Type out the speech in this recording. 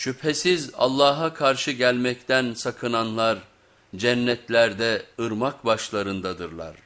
Şüphesiz Allah'a karşı gelmekten sakınanlar cennetlerde ırmak başlarındadırlar.